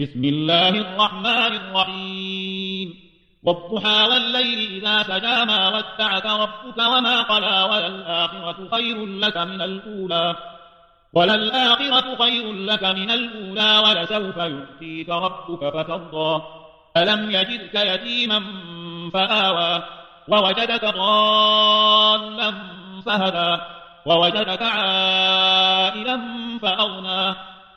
بسم الله الرحمن الرحيم. والضحى والليل إذا سجى ما ودعك ربك وما قلى وللآخرة خير لك من الأولى. وللآخرة خير لك من الأولى ولسوف يؤتيك ربك فترضى. ألم يجدك يتيما فآوى. ووجدك ضالا فهدى. ووجدك عائلا فأغنى.